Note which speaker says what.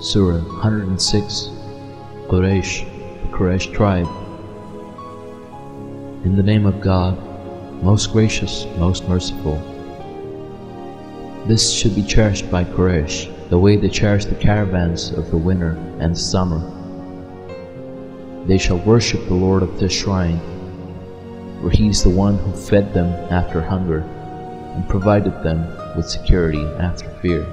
Speaker 1: Surah 106 Quraysh, the Quraysh tribe. In the name of God, most gracious, most merciful. This should be cherished by Quraysh, the way they cherish the caravans of the winter and the summer. They shall worship the Lord of this shrine, for he is the one who fed them after hunger and provided them with security after fear.